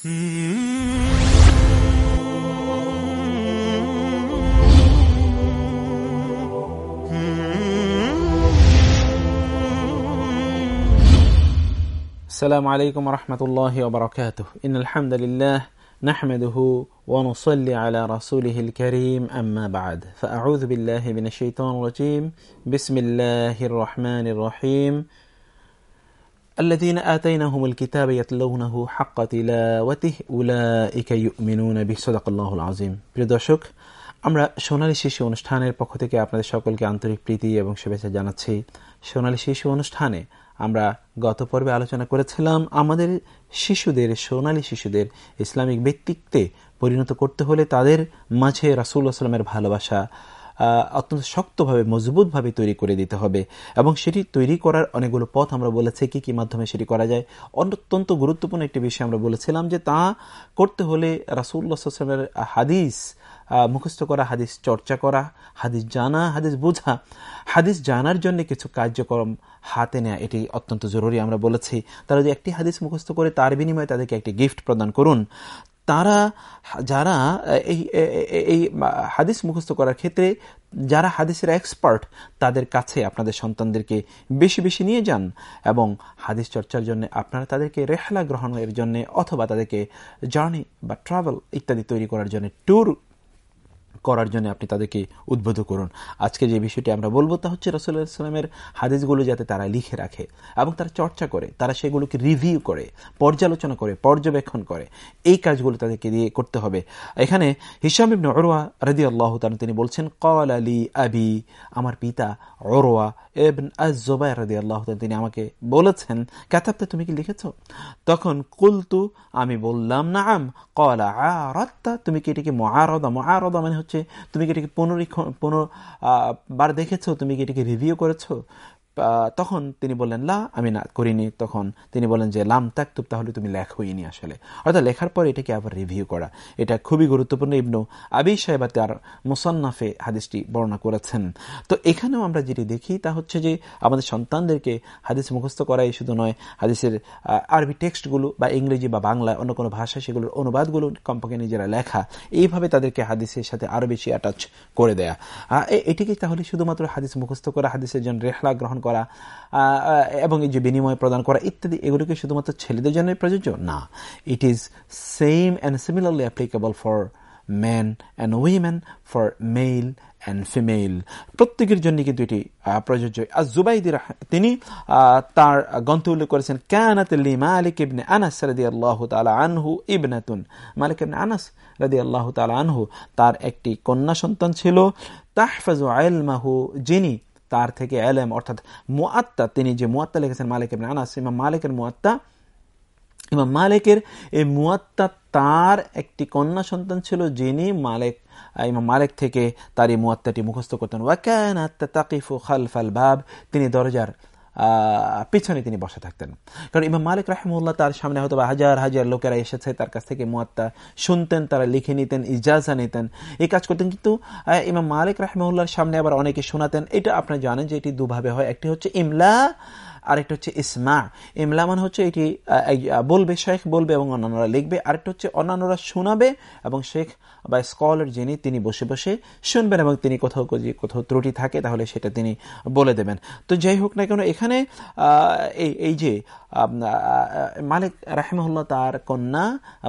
السلام عليكم ورحمة الله وبركاته. إن الحمد لله نحمده ونصلي على رسوله الكريم. أما بعد فأعوذ بالله من الشيطان الرجيم. بسم الله الرحمن الرحيم. الذين آتيناهم الكتاب يتلونه حق تلاوته أولئك يؤمنون به صدق الله العظيم প্রিয় দর্শক আমরা সোনালী শিশু অনুষ্ঠানের পক্ষ থেকে আপনাদের সকলকে আন্তরিক প্রীতি এবং শুভেচ্ছা জানাচ্ছি সোনালী শিশু অনুষ্ঠানে আমরা গত পর্বে আলোচনা করেছিলাম আমাদের শিশুদের সোনালী শিশুদের ইসলামিক ব্যক্তিত্বে পরিণত করতে হলে তাদের মাঝে রাসুল্লাহ সাল্লামের ভালোবাসা অত্যন্ত শক্তভাবে, মজবুতভাবে তৈরি করে দিতে হবে। এবং সেটি তৈরি করার অনেকগুলো পথ আমরা বলেছি, কি কি মাধ্যমে সেটি করা যায়। অত্যন্ত গুরুত্বপূর্ণ একটি বিষয় আমরা বলেছিলাম যে তা করতে হলে রাসুল্লাহামের হাদিস মুখস্থ করা, হাদিস চর্চা করা, হাদিস জানা, হাদিস বোঝা, হাদিস জানার জন্য কিছু কার্যক্রম হাতে নেয়া, এটি অত্যন্ত জরুরি আমরা বলেছি। তারা যদি একটি হাদিস মুখস্থ করে, তার বিনিময়ে তাদেরকে একটি গিফট প্রদান করুন। তারা, যারা এই এই হাদিস মুখস্থ করার ক্ষেত্রে যারা হাদিসের এক্সপার্ট তাদের কাছে আপনাদের সন্তানদেরকে বেশি বেশি নিয়ে যান এবং হাদিস চর্চার জন্য আপনারা তাদেরকে রেহলা গ্রহণের জন্য অথবা তাদেরকে জার্নি বা ট্রাভেল ইত্যাদি তৈরি করার জন্য ট্যুর করার জন্য আপনি তাদেরকে উদ্বুদ্ধ করুন। আজকে যে বিষয়টি আমরা বলব তা হচ্ছে রসুল্লাহ ইসলামের হাদিসগুলো যাতে তারা লিখে রাখে এবং তারা চর্চা করে, তারা সেগুলোকে রিভিউ করে, পর্যালোচনা করে, পর্যবেক্ষণ করে। এই কাজগুলো তাদেরকে দিয়ে করতে হবে। এখানে হিসাম ইবনে অরোয়া রদি আল্লাহ তিনি বলছেন কল আলী আবি আমার পিতা অরোয়া এবন আজোবাই রদি আল্লাহ তিনি আমাকে বলেছেন ক্যাথাবতে তুমি কি লিখেছ? তখন, কুলতু আমি বললাম না আম কলা আরত্তা তুমি কি এটিকে মহারদা মহারদা মানে তুমি কি এটাকে পুনরীক্ষণ পুনর বার দেখেছ? তুমি কি এটাকে রিভিউ করেছ? তখন তিনি বললেন, লা, আমি না করিনি। তখন তিনি বলেন যে, লাম তাকতুব, তাহলে তুমি লেখইনি আসলে। অর্থাৎ লেখার পর এটাকে আবার রিভিউ করা। এটা খুবই গুরুত্বপূর্ণ। ইবনু আবি সাহেবা তার মুসান্নাফে হাদিসটি বর্ণনা করেছেন। তো এখানেও আমরা যেটি দেখি, তা হচ্ছে যে, আমাদের সন্তানদেরকে হাদিস মুখস্থ করাই শুধু নয়, হাদিসের আরবি টেক্সটগুলো বা ইংরেজি বা বাংলা অন্য কোনো ভাষা সেগুলোর অনুবাদগুলো কমপক্ষে নিজেরা লেখা। এইভাবে তাদেরকে হাদিসের সাথে আরও বেশি অ্যাটাচ করে দেয়া। এটিকে তাহলে শুধুমাত্র হাদিস মুখস্থ করা, হাদিসের জন্য রেখলা গ্রহণ এবং এই যে বিনিময় প্রদান করা ইত্যাদি, এগুলোকে শুধুমাত্র ছেলেদের জন্য প্রযোজ্য? না। It is same and similarly applicable for man and women for male and female প্রত্যেকের জন্য কিন্তু এটি প্রযোজ্য। আর জুবাইদির তিনি তার গ্রন্থ উল্লেখ করেছেন ক্যানাতলি মালিক ইবনে আনাস রাদি আল্লাহ তালা আনহু ইবনাতুন। মালিক ইবনে আনাস রাদি আল্লাহ তালা আনহু, তার একটি কন্যা সন্তান ছিল, তাহফাজু আলমাহু যিনি তার থেকে এলেম, অর্থাৎ মুআত্তা, তিনি যে মুআত্তা লিখেছেন মালিক ইবনে আনাস, ইমাম মালিকের মুআত্তা, ইমাম মালিকের এই মুআত্তা তার একটি কন্যা সন্তান ছিল যিনি মালিক ইমাম মালিক থেকে তার এই মুআত্তাটি মুখস্থ করতেন। ওয়াকানাত তাকিফু খালফাল বাব, তিনি দরজার পিছনে তিনি বসে থাকতেন। কারণ ইমাম মালিক রাহমুল্লাহ তার সামনে হয়তো হাজার হাজার লোকেরা এসেছে, তার কাছ থেকে মুয়াত্তা শুনতেন, তারা লিখে নিতেন, ইজাজা নিতেন, এই কাজ করতেন। কিন্তু ইমাম মালিক রাহমুল্লাহর সামনে আবার অনেকে শোনাতেন। এটা আপনারা জানেন যে এটি দুভাবে হয়। একটি হচ্ছে ইমলা আরেকটা হচ্ছে ইসমা। ইমলা মানে হচ্ছে এটি বলবে, শেখ বলবে এবং অন্যান্যরা লিখবে। আরেকটা হচ্ছে অন্যান্যরা শোনাবে এবং শেখ বা স্কলার যিনি, তিনি বসে বসে শুনবেন এবং তিনি কোথাও কোথাও ত্রুটি থাকে তাহলে সেটা তিনি বলে দেবেন। তো যাই হোক না কেন, এখানে এই এই যে মালিক রাহেমহল্লা তার কন্যা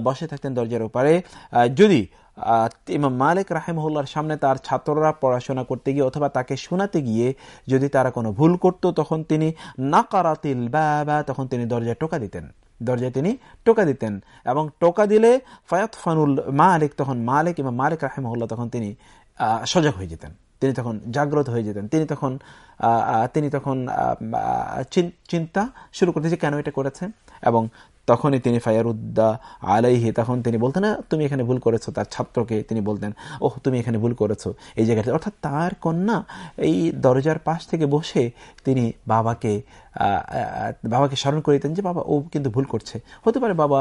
বসে থাকতেন দরজার ওপারে। যদি ইমাম মালিক রাহেমহুল্লার সামনে তার ছাত্ররা পড়াশোনা করতে গিয়ে অথবা তাকে শোনাতে গিয়ে যদি তারা কোনো ভুল করত, তখন তিনি না নাকারাতিল বা তখন তিনি দরজায় টোকা দিতেন। দরজায় তিনি টোকা দিতেন। এবং টোকা দিলে ফায়াত ফানুল মালিক, তখন মালিক, ইমাম মালিক রাহেমহুল্লাহ তখন তিনি সজাগ হয়ে যেতেন। তিনি তখন জাগ্রত হয়ে যেতেন। তিনি তখন তিনি তখন চিন্তা শুরু করতে যে কেন এটা করেছেন এবং তখনই তিনি ফায়ারুদ্দা আলাইহি, তখন তিনি বলতেন, না, তুমি এখানে ভুল করেছ। তার ছাত্রকে তিনি বলতেন, ওহ, তুমি এখানে ভুল করেছ। এই জায়গাতে অর্থাৎ তার কন্যা এই দরজার পাশ থেকে বসে তিনি বাবাকে বাবাকে স্মরণ করে দিতেন যে, বাবা, ও কিন্তু ভুল করছে। হতে পারে বাবা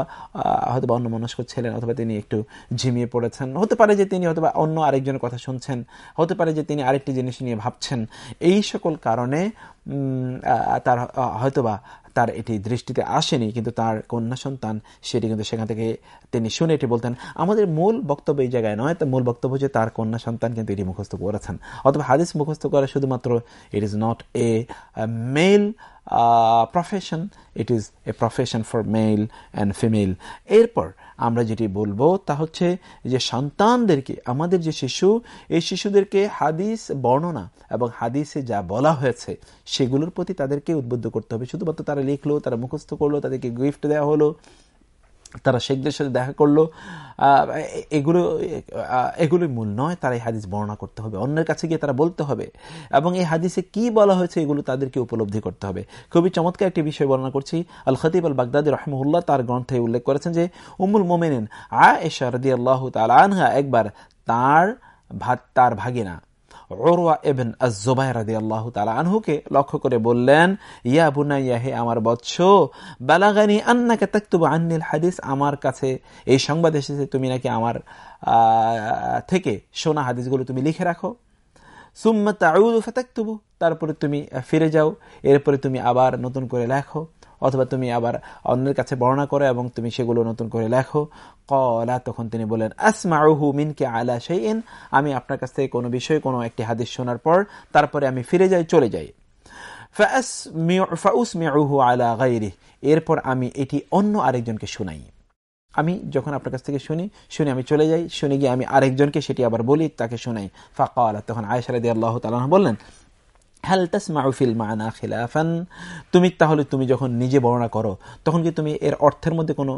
হয়তো বা অন্য মনস্ক ছিলেন, অথবা তিনি একটু ঝিমিয়ে পড়েছেন। হতে পারে যে তিনি হয়তো অন্য আরেকজনের কথা শুনছেন। হতে পারে যে তিনি আরেকটি জিনিস নিয়ে ভাবছেন। এই সকল কারণে তার হয়তোবা তার এটি দৃষ্টিতে আসেনি, কিন্তু তার কন্যা সন্তান সেটি কিন্তু সেখান থেকে তিনি শুনে এটি বলতেন, আমাদের মূল বক্তব্য এই জায়গায় নয়, তো মূল বক্তব্য যে তার কন্যা সন্তান কিন্তু এটি মুখস্থ করেছেন। অথবা হাদিস মুখস্থ করা শুধুমাত্র it is not a male profession it is a profession for male and female এরপর আমরা যেটি বলব তা হচ্ছে যে সন্তানদেরকে, আমাদের যে শিশু, এই শিশুদেরকে হাদিস বর্ণনা এবং হাদিসে যা বলা হয়েছে, সেগুলোর প্রতি তাদেরকে উদ্বুদ্ধ করতে হবে। শুধুমাত্র তারা লিখলো, তারা মুখস্থ করল, তাদেরকে গিফট দেওয়া হলো তারা শেখদের সাথে দেখা করল। এগুলো এগুলোই মূল নয়, তারা এই হাদিস বর্ণনা করতে হবে, অন্যের কাছে গিয়ে তারা বলতে হবে। এবং এই হাদিসে কি বলা হয়েছে এগুলো তাদেরকে উপলব্ধি করতে হবে। খুবই চমৎকার একটি বিষয় বর্ণনা করছি। আল খতিব আল বাগদাদি রহমুল্লাহ তার গ্রন্থে উল্লেখ করেছেন যে উমুল মোমেনিন আ এশা রদি আল্লাহ তালা একবার তার ভাত তার ভাগিনা ওরওয়া এবেন আজোবাই রাদি আল্লাহ তালা আনহুকে লক্ষ্য করে বললেন, ইয়া আমার বৎস, বালাগানি আন্নাকে তাকতুব হাদিস, আমার কাছে এই সংবাদ এসেছে, তুমি নাকি আমার থেকে শোনা হাদিসগুলো তুমি লিখে রাখো। সুম্মা তাউদু তারপরে তুমি ফিরে যাও, এরপরে তুমি আবার নতুন করে লেখো। অথবা তুমি আবার অন্যের কাছে বর্ণনা করো এবং তুমি সেগুলো নতুন করে লেখো। কলা তখন তিনি বলেন, আসমাউহু মিনকে আলা সেইন আমি আপনার কাছ থেকে কোনো বিষয়ে কোনো একটি হাদিস শোনার পর তারপরে আমি ফিরে যাই, চলে যাই। এরপর আমি এটি অন্য আরেকজনকে শোনাই। আমি যখন আপনার কাছ থেকে শুনি, শুনে আমি চলে যাই, শুনে গিয়ে আমি আরেকজনকে সেটি আবার বলি, তাকে শোনাই। ফাঁকা আলা তখন আয়সারদি আল্লাহ তালা বললেন হ্যাল তাসমাউফিল মানা খিলাফান তুমি তাহলে তুমি যখন নিজে বর্ণনা করো, তখন কি তুমি এর অর্থের মধ্যে কোনো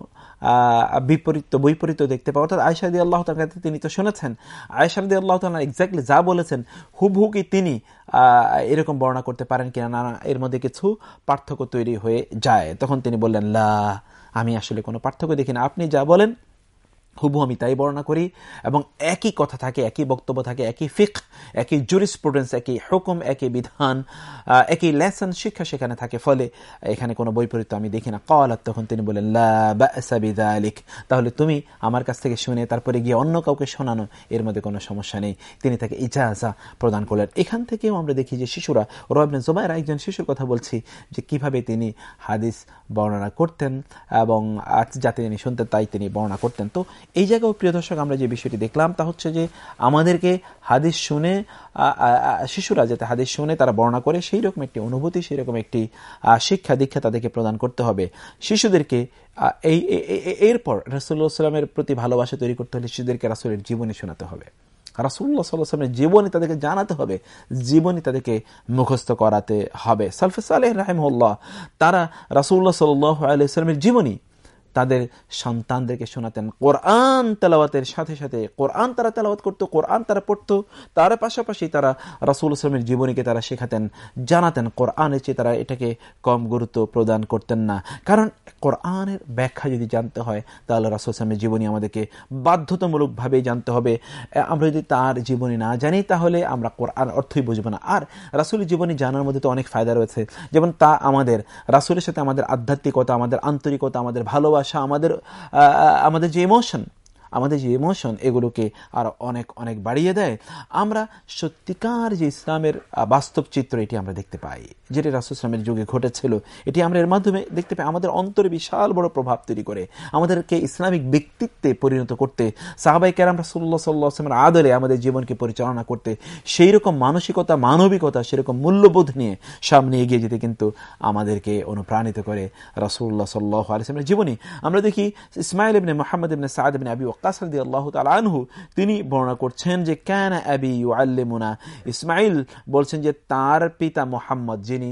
বিপরীত, বৈপরীত দেখতে পাও? অর্থাৎ আয়সাদি আল্লাহ তার কাছে তিনি তো শুনেছেন। আয়সাদি আল্লাহ তালা এক্স্যাক্টলি যা বলেছেন, হুবহু কি তিনি এরকম বর্ণনা করতে পারেন কিনা না, এর মধ্যে কিছু পার্থক্য তৈরি হয়ে যায়। তখন তিনি বললেন, লা, আমি আসলে কোনো পার্থক্য দেখি না। আপনি যা বলেন হুবু আমি তাই বর্ণনা করি, এবং একই কথা থাকে, একই বক্তব্য থাকে, একই ফিক একই জুরিসপ্রুডেন্স একই হুকুম, একই বিধান একই লেসন শিক্ষা সেখানে থাকে। ফলে এখানে কোনো বৈপরীত্য আমি দেখি না। কলাত তখন তিনি বলেন লাবিক তাহলে তুমি আমার কাছ থেকে শুনে তারপরে গিয়ে অন্য কাউকে শোনানো, এর মধ্যে কোনো সমস্যা নেই। তিনি তাকে ইজাজা প্রদান করলেন। এখান থেকেও আমরা দেখি যে শিশুরা রবনে জোবাইর একজন শিশুর কথা বলছি, যে কীভাবে তিনি হাদিস বর্ণনা করতেন, এবং যাতে তিনি শুনতেন, তাই তিনি বর্ণনা করতেন। তো এই জায়গায় প্রিয় দর্শক, আমরা যে বিষয়টি দেখলাম তা হচ্ছে যে আমাদেরকে হাদিস শুনে শিশুরা যাতে হাদিস শুনে তারা বর্ণনা করে সেই রকম একটি অনুভূতি সেই রকম একটি শিক্ষা দীক্ষা তাদেরকে প্রদান করতে হবে। শিশুদেরকে এই এরপর রাসুল্লাহ সাল্লামের প্রতি ভালোবাসা তৈরি করতে হলে শিশুদেরকে রাসুলের জীবনী শোনাতে হবে। রাসুল্লাহ সাল্লামের জীবনী তাদেরকে জানাতে হবে, জীবনী তাদেরকে মুখস্থ করাতে হবে। সালফে সালেহ রাহেমুল্লাহ তারা রাসুল্লাহ সাল্লাহ আলাইস্লামের জীবনী তাদের সন্তানদেরকে শোনাতেন। কোরআন তেলাওয়াতের সাথে সাথে, কোরআন তারা তেলাওয়াত করতো, কোরআন তারা পড়তো, তার পাশাপাশি তারা রাসুল ইসলামের জীবনীকে তারা শেখাতেন, জানাতেন। কোরআনের চেয়ে তারা এটাকে কম গুরুত্ব প্রদান করতেন না। কারণ কোরআনের ব্যাখ্যা যদি জানতে হয়, তাহলে রাসুল ইসলামের জীবনী আমাদেরকে বাধ্যতামূলকভাবেই জানতে হবে। আমরা যদি তার জীবনী না জানি, তাহলে আমরা কোরআন অর্থই বুঝব না। আর রাসুলের জীবনী জানার মধ্যে তো অনেক ফায়দা রয়েছে। যেমন তা আমাদের, রাসুলের সাথে আমাদের আধ্যাত্মিকতা, আমাদের আন্তরিকতা, আমাদের ভালোবাসা ভালোবাসা আমাদের আমাদের যে ইমোশন আমাদের যে ইমোশন এগুলোকে আর অনেক অনেক বাড়িয়ে দেয়। আমরা সত্যিকার যে ইসলামের বাস্তব চিত্র, এটি আমরা দেখতে পাই। যেটি রাসুসলামের যুগে ঘটেছিল, এটি আমরা এর মাধ্যমে দেখতে পাই। আমাদের অন্তরে বিশাল বড় প্রভাব তৈরি করে। আমাদেরকে ইসলামিক ব্যক্তিত্বে পরিণত করতে সাহাবাই কেরাম রাসুল্লাহ সাল্লাহামের আদলে আমাদের জীবনকে পরিচালনা করতে সেই রকম মানসিকতা, মানবিকতা, সেরকম মূল্যবোধ নিয়ে সামনে এগিয়ে যেতে কিন্তু আমাদেরকে অনুপ্রাণিত করে রাসুল্লাহ সাল্লাহ আলিসলামের জীবনী। আমরা দেখি ইসমাইল ইবনে মোহাম্মদ ইবনে সাদ ইবনে আবি ওয়াক্কাস আল্লাহ আনহু, তিনি বর্ণনা করছেন যে ক্যান আবি ইউ আল্লিমুনা ইসমাইল বলছেন যে, তার পিতা মোহাম্মদ, যিনি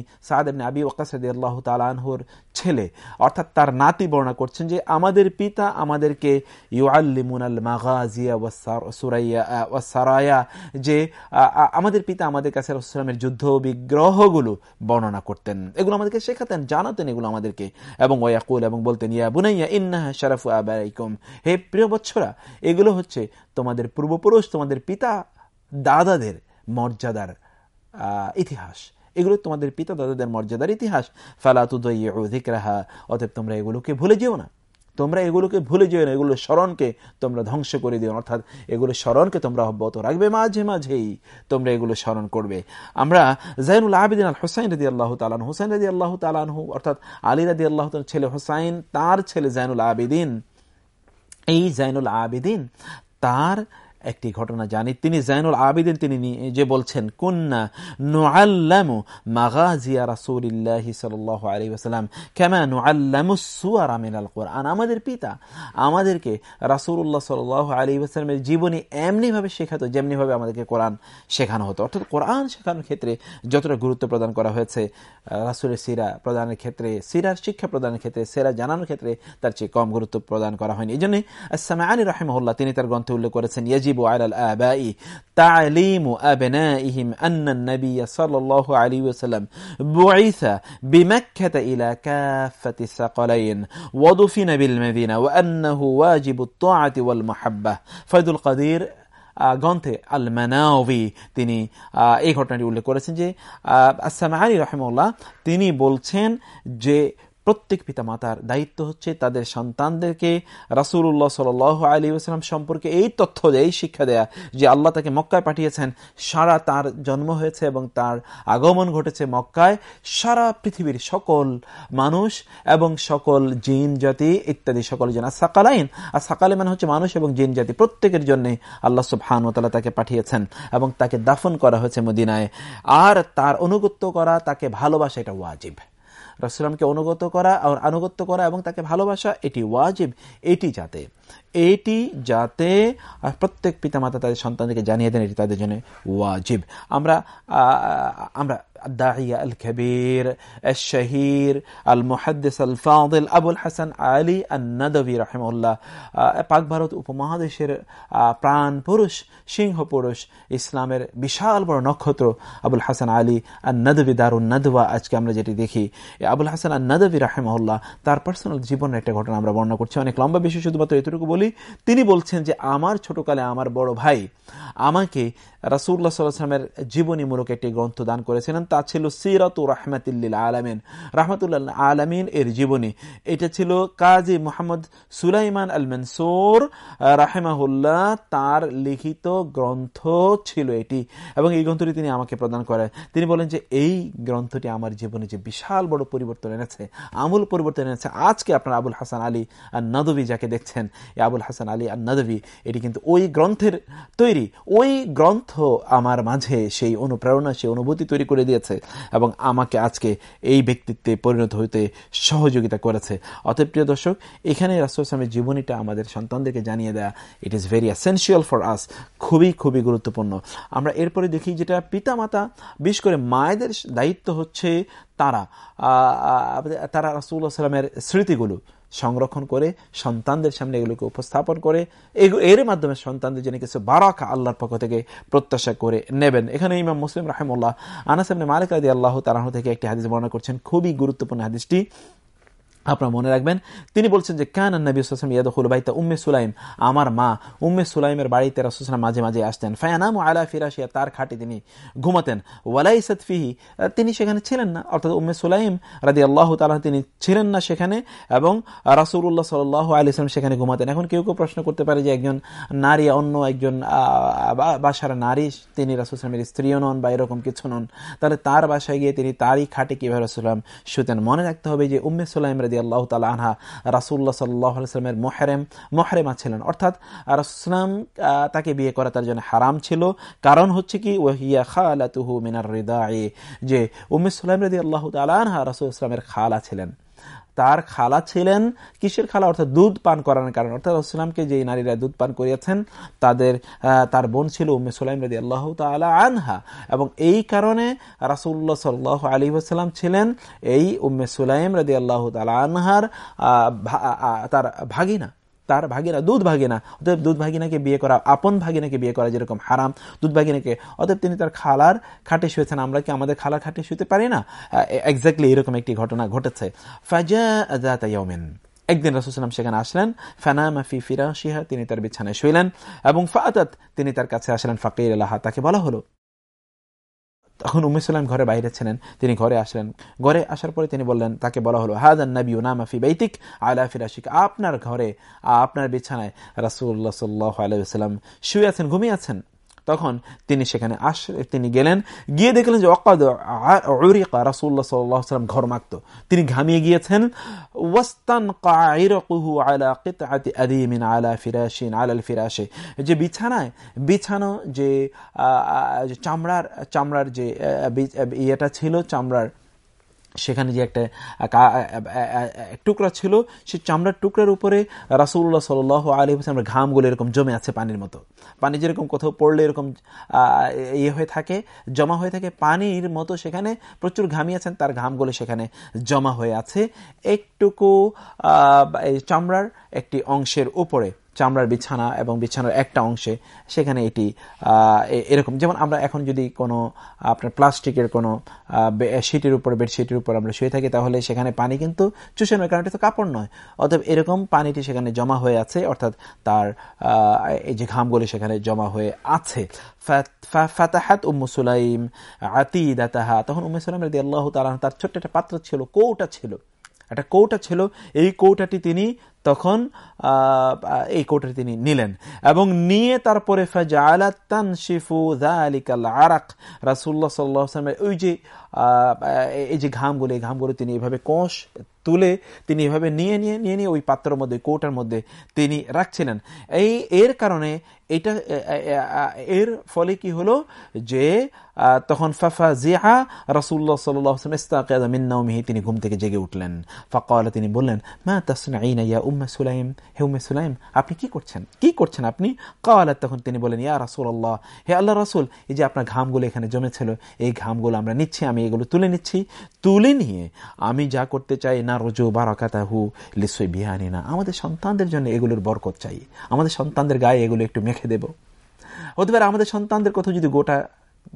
ইবনে আবি ওয়াক্কাস আল্লাহ আনহুর ছেলে। অর্থাৎ তার নাতি বর্ণনা করছেন যে, আমাদের পিতা আমাদেরকে ইউ আল্লিমুনাল মাগাজিয়া সুরাইয়া সারায়া, যে আমাদের পিতা আমাদের কাছে রসুলামের যুদ্ধ বিগ্রহগুলো বর্ণনা করতেন। এগুলো আমাদেরকে শেখাতেন, জানাতেন এগুলো আমাদেরকে। এবং ওয়াকুল এবং বলতেন, ইয়া বুনাইয়া ইন্না শরফ আবাইকুম। হে প্রিয় বৎসরা এগুলো হচ্ছে তোমাদের পূর্বপুরুষ, তোমাদের পিতা, দাদাদের মর্যাদার ইতিহাস। এগুলো তোমাদের পিতা, দাদাদের মর্যাদার ইতিহাস। ফালাতুদ্দিকরাহা অতএব তোমরা এগুলোকে ভুলে যেও না। তোমরা এগুলোকে ভুলে যেও না, এগুলো স্মরণকে তোমরা ধ্বংস করে দিও অর্থাৎ এগুলো স্মরণকে তোমরা অব্যাহত রাখবে মাঝে মাঝেই। তোমরা এগুলো স্মরণ করবে। আমরা জাইনুল আবিদিন আল হোসাইন রদি আল্লাহ তালান হোসাইন রদি আল্লাহ তালানহু অর্থাৎ আলী রাদি আল্লাহ ছেলে হোসাইন, তার ছেলে জাইনুল আবিদিন এই জাইনুল আবেদিন তার একটি ঘটনা জানি। তিনি জাইনুল আবিদিন তিনি যে বলছেন, কুন্না নুআল্লামু মাগাজিয়া কামা নুআল্লামু সুয়ারা মিনাল কোরআন। আমাদের পিতা আমাদেরকে রাসূলুল্লাহ সাল্লাল্লাহু আলাইহি ওয়াসাল্লামের জীবনী এমনি ভাবে শেখাতো যেমনি ভাবে আমাদেরকে কোরআন শেখানো হতো। অর্থাৎ কোরআন শেখানোর ক্ষেত্রে যতটা গুরুত্ব প্রদান করা হয়েছে রাসূলের সিরা প্রদানের ক্ষেত্রে, সিরার শিক্ষা প্রদানের ক্ষেত্রে, সেরা জানানোর ক্ষেত্রে তার চেয়ে কম গুরুত্ব প্রদান করা হয়নি। এই জন্যই আসামানি রাহিমাহুল্লাহ তিনি তার গ্রন্থে উল্লেখ করেছেন ইয়াজি يجب على الآباء تعليم أبنائهم أن النبي صلى الله عليه وسلم بعث بمكة إلى كافة الثقلين ودفن بالمدينة وأنه واجب الطاعة والمحبة فيد القدير গ্রন্থে আল মানাওভি তিনি এই ঘটনাটি উল্লেখ করেছেন যে আসাম আলী রহমউল্লাহ তিনি বলছেন যে প্রত্যেক পিতা মাতার দায়িত্ব হচ্ছে তাদের সন্তানদেরকে রাসুল্লাহ সাল আলী আসলাম সম্পর্কে এই তথ্য দেয়, এই শিক্ষা দেয়া যে আল্লাহ তাকে মক্কায় পাঠিয়েছেন। সারা তার জন্ম হয়েছে এবং তার আগমন ঘটেছে মক্কায়। সারা পৃথিবীর সকল মানুষ এবং সকল জিন, জাতি ইত্যাদি সকল জন। আর সাকালাইন, আর সাকালে মানে হচ্ছে মানুষ এবং জিন, জাতি। প্রত্যেকের জন্য আল্লাহ সুবহানুতালা তাকে পাঠিয়েছেন এবং তাকে দাফন করা হয়েছে মদিনায়। আর তার অনুগত্য করা, তাকে ভালোবাসা, এটা ওয়াজিব। রাসুলামকে অনুগত করা আনুগত্য করা এবং তাকে ভালোবাসা, এটি ওয়াজিব, এটি যাতে এটি যাতে প্রত্যেক পিতামাতা তাদের সন্তানদেরকে জানিয়ে দেন এটি তাদের জন্য ওয়াজিব। আমরা আমরা الداعية الكبير الشهير المحدث الفاضل আবুল হাসান আলী আন্নাদবী রহমউল্লাহ পাক ভারত উপমহাদেশের প্রাণ পুরুষ সিংহ পুরুষ ইসলামের বিশাল বড় নক্ষত্র আবুল হাসান আলী আন্নাদবী দারুন নাদওয়া আজকে আমরা যেটি দেখি আবুল হাসান আন্নাদবী রাহেমউল্লাহ তার পার্সোনাল জীবনের একটা ঘটনা আমরা বর্ণনা করছি অনেক লম্বা বিষয় শুধুমাত্র এতটুকু বলি তিনি বলছেন যে আমার ছোটকালে আমার বড় ভাই আমাকে রাসুল্লাহ সাল্লামের জীবনীমূলক একটি গ্রন্থ দান করেছিলেন তা ছিল সিরাত রাহমাতুল্লিল আলমিন। রাহমাতুল্লাহ আলমিন এর জীবনী। এটা ছিল কাজী মোহাম্মদ সুলাইমান আল মনসুর রাহেমাহুল্লাহ, তার লিখিত গ্রন্থ ছিল এটি। এবং এই গ্রন্থটি তিনি আমাকে প্রদান করেন। তিনি বলেন যে, এই গ্রন্থটি আমার জীবনে যে বিশাল বড় পরিবর্তন এনেছে, আমূল পরিবর্তন এনেছে, আজকে আপনার আবুল হাসান আলী আর নদবী যাকে দেখছেন এই আবুল হাসান আলী আর নদবী এটি কিন্তু ওই গ্রন্থের তৈরি, ওই গ্রন্থ আমার মাঝে সেই অনুপ্রেরণা, সেই অনুভূতি তৈরি করে দিয়েছে। এবং আমাকে আজকে এই ব্যক্তিত্বে পরিণত হইতে সহযোগিতা করেছে। অতএব প্রিয় দর্শক এখানে রাসুলামের জীবনীটা আমাদের সন্তানদেরকে জানিয়ে দেয়া it is very essential for us খুবই খুবই গুরুত্বপূর্ণ। আমরা এরপরে দেখি যেটা পিতা মাতা বিশেষ করে মায়েদের দায়িত্ব হচ্ছে তারা তারা রাসুল্লাহ সাল্লামের স্মৃতিগুলো। সংরক্ষণ করে, সন্তানদের সামনে এগুলোকে উপস্থাপন করে এর মাধ্যমে সন্তানদের জন্য কিছু বারাকা আল্লাহর পক্ষ থেকে প্রত্যাশা করে নেবেন। এখানে ইমাম মুসলিম রাহেমুল্লাহ আনাসামনে মালিক আদি আল্লাহ তালাহ থেকে একটি হাদিস বর্ণনা করছেন। খুবই গুরুত্বপূর্ণ হাদিসটি। আপনারা মনে রাখবেন, তিনি বলছেন যে, কান নবী সালাম ইয়াদুল বাইতা উম্মে সুলাইম। আমার মা, উম্মে সুলাইমের বাড়িতে রাসুলাম মাঝে মাঝে আসতেন। ফায়ানাম আলা ফিরাসিয়া তার খাটে তিনি ঘুমাতেন। ওয়ালাই সতফিহি তিনি সেখানে ছিলেন না। অর্থাৎ উম্মে সুলাইম রাদি আল্লাহ তালা তিনি ছিলেন না সেখানে এবং রাসুল্লাহ সাল আলি সালাম সেখানে ঘুমাতেন। এখন কেউ কেউ প্রশ্ন করতে পারে যে, একজন নারী অন্য একজন বাসার নারী, তিনি রাসুলামের স্ত্রীও নন বা এরকম কিছু নন। তাহলে তার বাসায় গিয়ে তিনি তারই খাটে কীভাবে রাসুলাম শুতেন? মনে রাখতে হবে যে, উম্মে সুলাইম রাদি আল্লাহ তালা আনহা রাসুল্লাহ সাল্লাহ আলাইস্লামের মোহরেম, মোহরেমা ছিলেন। অর্থাৎ রাসুলাম তাকে বিয়ে করা তার জন্য হারাম ছিল। কারণ হচ্ছে কি ওহিয়া খালাতুহু মিনার হৃদয় যে উম্মে সুলাইম রদি আল্লাহ তাল আনহা রাসুল ইসলামের খালা ছিলেন। তার খালা ছিলেন। কিসের খালা? অর্থাৎ দুধ পান করানোর কারণে। অর্থাৎ রসুলামকে যে নারীরা দুধ পান করিয়াছেন, তাদের তার বোন ছিল উম্মে সুলাইম রদি আল্লাহ তালা আনহা। এবং এই কারণে রাসুল্লাহ সাল্লাহ আলী আসসালাম ছিলেন এই উম্মে সুলাইম রদি আল্লাহ তালা আনহার তার ভাগিনা। তার ভাগিনা, দুধ ভাগিনা, অতএব দুধ ভাগিনাকে বিয়ে করা, আপন ভাগিনাকে বিয়ে করা যেরকম হারাম, দুধ ভাগিনাকে, অতএব তিনি তার খালার খাটে শুয়েছেন, আমরা কি আমাদের খালার খাটে শুতে পারি না? এক্স্যাক্টলি এরকম একটি ঘটনা ঘটেছে। ফাজা একদিন রাসুসালাম সেখানে আসলেন, ফানামা ফি ফিরাশিহা, তিনি তার বিছানায় শুইলেন এবং ফাতাত, তিনি তার কাছে আসলেন ফাকির আল্লাহ, তাকে বলা হলো তখন উম্মে সাল্লাম ঘরে বাইরে ছিলেন, তিনি ঘরে আসলেন। ঘরে আসার পরে তিনি বললেন, তাকে বলা হলো, হাদান নবী উনামাফি বৈতিক আলা ফিরাশিক। আপনার ঘরে, আপনার বিছানায় রাসুল্লাহ সাল্লাহ আলাইসাল্লাম শুয়ে আছেন, ঘুমিয়ে আছেন? তখন তিনি সেখানে আস, তিনি গেলেন। গিয়ে দেখলেন যে অকাদ রাসুল্লাহ সাল্লাম ঘরমাক্ত তিনি ঘামিয়ে গিয়েছেন। ওয়াস্তান কাইরকুহু আলা কিতাতি আদিমিন আলা আলাল ফিরাশে। যে বিছানায়, বিছানো যে চামড়ার চামড়ার যে ইয়েটা ছিল, চামড়ার সেখানে যে একটা টুকরা ছিল, সে চামড়ার টুকরার উপরে রাসুল্লাহ সাল আলী হাসলামের ঘামগুলো এরকম জমে আছে পানির মতো। পানি যেরকম কোথাও পড়লে এরকম ইয়ে হয়ে থাকে, জমা হয়ে থাকে, পানির মতো সেখানে প্রচুর ঘামিয়েছেন তার ঘামগুলো সেখানে জমা হয়ে আছে। একটুকু চামড়ার একটি অংশের উপরে। চামড়ার বিছানা এবং বিছানার একটা অংশে সেখানে এটি এরকম। যেমন আমরা এখন যদি কোনো, আপনার প্লাস্টিকের কোনো শিটের উপর বেডশিটের উপর আমরা শুয়ে থাকি, তাহলে সেখানে পানি কিন্তু চুষে নয় কারণ এটা তো কাপড় নয়। অতএব এরকম পানিটি সেখানে জমা হয়ে আছে, অর্থাৎ তার এই যে ঘামগুলি সেখানে জমা হয়ে আছে। ফাতাহাত উম্মু সুলাইম আতিদাতাহা। তখন উম্মু রাদি আল্লাহ তালাহ তার ছোট্ট একটা পাত্র ছিল, কৌটা ছিল। একটা কৌটা ছিল। এই কৌটাটি তিনি তখন এই কৌটাটি তিনি নিলেন। এবং নিয়ে তারপরে আরাক। রাসুল্লাহ সাল্লামের ওই যে এই যে ঘামগুলো, এই ঘামগুলো তিনি এভাবে কষ তুলে তিনি এভাবে নিয়ে নিয়ে নিয়ে নিয়ে ওই পাত্রের মধ্যে, কৌটার মধ্যে তিনি রাখছিলেন। এই, এর কারণে এটা এর ফলে কি হলো? যে তখন ফাফা জিহা রাসুল্লাহ সাল্লামিহি তিনি ঘুম থেকে জেগে উঠলেন। ফাঁকা তিনি বললেন, মা তাসনা ইয়া উম্মা সুলাইম? হে উম্মে সুলাইম, আপনি কি করছেন? কি করছেন আপনি? কালাত, তখন তিনি বলেন ইয়া রাসুল আল্লাহ হে আল্লাহ রাসুল, এই যে আপনার ঘামগুলো এখানে জমেছিল, এই ঘামগুলো আমরা নিচ্ছি, আমি এগুলো তুলে নিচ্ছি। তুলে নিয়ে আমি যা করতে চাই, না রোজু বারাকাতাহু লিসই বিহানি না আমাদের সন্তানদের জন্য এগুলোর বরকত চাই। আমাদের সন্তানদের গায়ে এগুলো একটু মেখে দেব। হতে পারে আমাদের সন্তানদের কথা যদি গোটা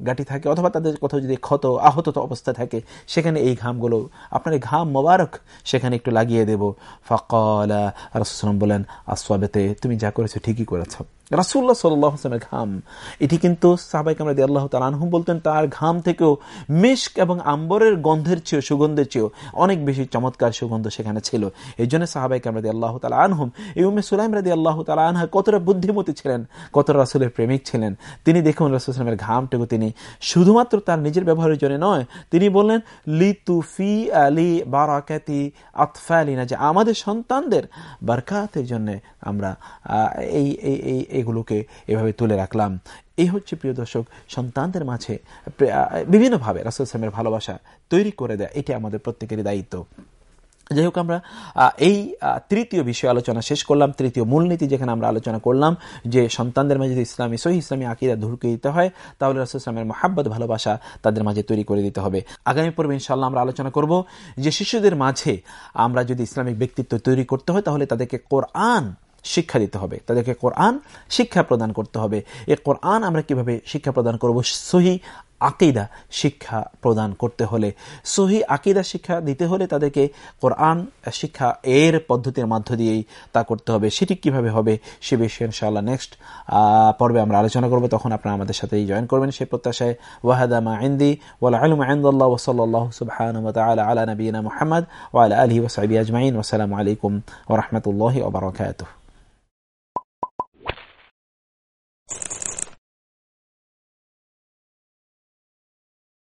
গাটি থাকে, অথবা তাদের কোথাও যদি ক্ষত, আহত অবস্থা থাকে, সেখানে এই ঘামগুলো, আপনার ঘাম মোবারক, সেখানে একটু লাগিয়ে দেবো। ফকলা রসুসলাম বলেন, আসওয়াবেতে, তুমি যা করেছ ঠিকই করেছ। রাসুল্লাহ সাল্লামের ঘাম। এটি কিন্তু সাহবাইক আমরা আল্লাহ তালানহুম বলতেন, তার ঘাম থেকেও মিস্ক এবং আম্বরের গন্ধের চেয়েও, সুগন্ধের চেয়েও অনেক বেশি চমৎকার সুগন্ধ সেখানে ছিল। এই জন্য সাহাবাইক আমরা আল্লাহ তালা আনহুম, এই উমে সুলাইম রাদি আল্লাহ তালা আনহা কতটা বুদ্ধিমতী ছিলেন, কতটা রাসুলের প্রেমিক ছিলেন। তিনি দেখুন রাসুলামের ঘামটুকু তিনি শুধুমাত্র তার নিজের ব্যবহারের জন্য নয়, তিনি বললেন লি তুফি আলী বারাকাতি আতফালিনা যে আমাদের সন্তানদের বারকাতের জন্য আমরা এই এই এগুলোকে এভাবে তুলে রাখলাম। এই হচ্ছে প্রিয় দর্শক, সন্তানদের মাঝে বিভিন্নভাবে রাসুল সালামের ভালোবাসা তৈরি করে দেয়। এটি আমাদের প্রত্যেকেরই দায়িত্ব। যাই হোক আমরা এই তৃতীয় বিষয় আলোচনা শেষ করলাম। তৃতীয় মূলনীতি যেখানে আমরা আলোচনা করলাম যে সন্তানদের মাঝে যদি ইসলামী, সহি ইসলামী আকিদা ধুরকে দিতে হয়, তাহলে রাসুল ইসলামের মহাব্বত, ভালোবাসা তাদের মাঝে তৈরি করে দিতে হবে। আগামী পর্বে ইনশাল্লাহ আমরা আলোচনা করব যে শিশুদের মাঝে আমরা যদি ইসলামিক ব্যক্তিত্ব তৈরি করতে হয়, তাহলে তাদেরকে কোরআন শিক্ষা দিতে হবে। তাদেরকে কোরআন শিক্ষা প্রদান করতে হবে। এই কোরআন আমরা কীভাবে শিক্ষা প্রদান করব? সহি আকিদা শিক্ষা প্রদান করতে হলে। সহি আকিদা শিক্ষা দিতে হলে তাদেরকে কোরআন শিক্ষা এর পদ্ধতির মাধ্য দিয়েই তা করতে হবে। সেটি কীভাবে হবে সে বিষয়ে ইনশাআল্লাহ নেক্সট পর্বে আমরা আলোচনা করব। তখন আপনারা আমাদের সাথেই জয়েন করবেন সে প্রত্যাশায়। ওয়াহাদা মা ইন্দি, ওয়ালা আলম আইন্দাল্লাহ ওসল্লাহ সুবহান ওয়ালা আলহি ওসাইবি আজমাইন। ওসালামু আলাইকুম ওরহমতুল্লাহ ওবরাকাতুহ